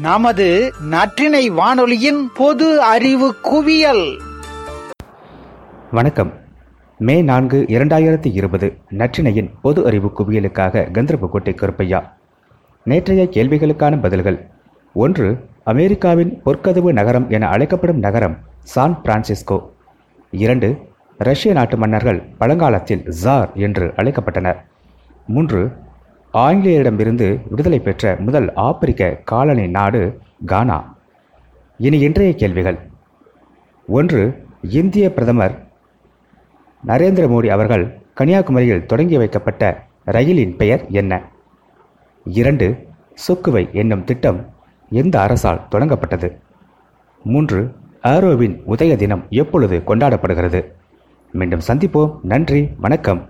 நமது நற்றினை வானொலியின் பொது அறிவு குவியல். வணக்கம். மே நான்கு இரண்டாயிரத்தி இருபது நற்றினையின் பொது அறிவு குவியலுக்காக கந்தர்போட்டை கருப்பையா நேற்றைய கேள்விகளுக்கான பதில்கள். ஒன்று அமெரிக்காவின் பொற்கதவு நகரம் என அழைக்கப்படும் நகரம் சான் பிரான்சிஸ்கோ. இரண்டு ரஷ்ய நாட்டு மன்னர்கள் பழங்காலத்தில் ஜார் என்று அழைக்கப்பட்டனர். மூன்று ஆங்கிலேயரிடமிருந்து விடுதலை பெற்ற முதல் ஆப்பிரிக்க காலனி நாடு கானா. இனி இன்றைய கேள்விகள். ஒன்று இந்திய பிரதமர் நரேந்திர மோடி அவர்கள் கன்னியாகுமரியில் தொடங்கி வைக்கப்பட்ட ரயிலின் பெயர் என்ன? இரண்டு சுக்குவை என்னும் திட்டம் எந்த அரசால் தொடங்கப்பட்டது? மூன்று ஆரோவின் உதய தினம் எப்பொழுது கொண்டாடப்படுகிறது? மீண்டும் சந்திப்போம். நன்றி வணக்கம்.